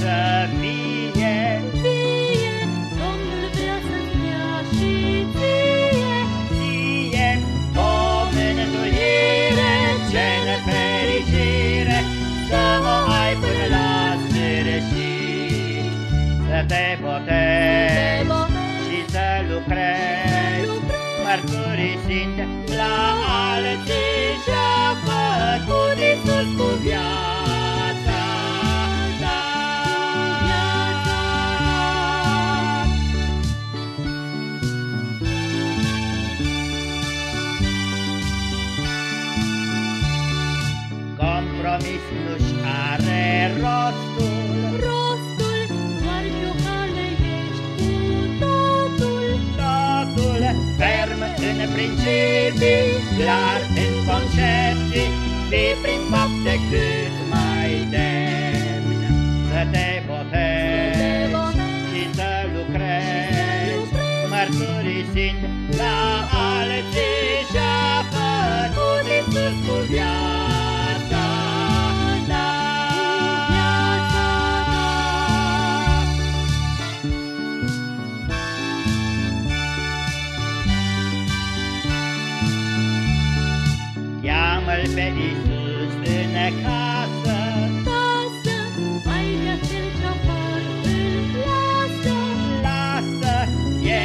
să fie. Fie, Domnul vrea să-ți dea și ție. Ție o mântuire, ce nefericire, să o ai până la sfârșit. Să te botezi Te botezi, și să lucrezi, lucrezi, mărturisind la alții ce-a făcut Iisus cu viața nu-și are rostul, Rostul, doar și o cale ești cu totul. totul ferm în principii, clar în concepții, fii prin fapte cât mai demn. Să te Te botezi botezi, și să lucrezi, lucrezi, mărturisind la pe Iisus în casă, Tasă, mai de cel ce apar îl lasă. lasă, e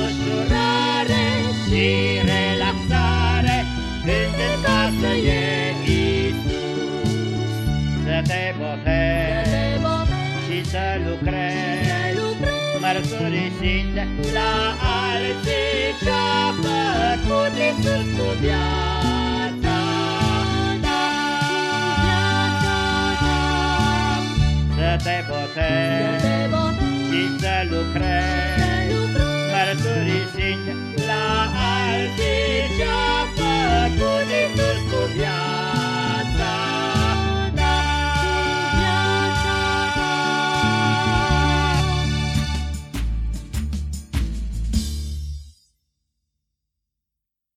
ușurare și relaxare, când în casă e Iisus. Să te Să botezi te botezi, și să să lucrezi, lucrezi, mărturisind la alții ce-a făcut Iisus cu viața Să te să botezi te botezi, și să să lucrezi, lucrezi, mărturisind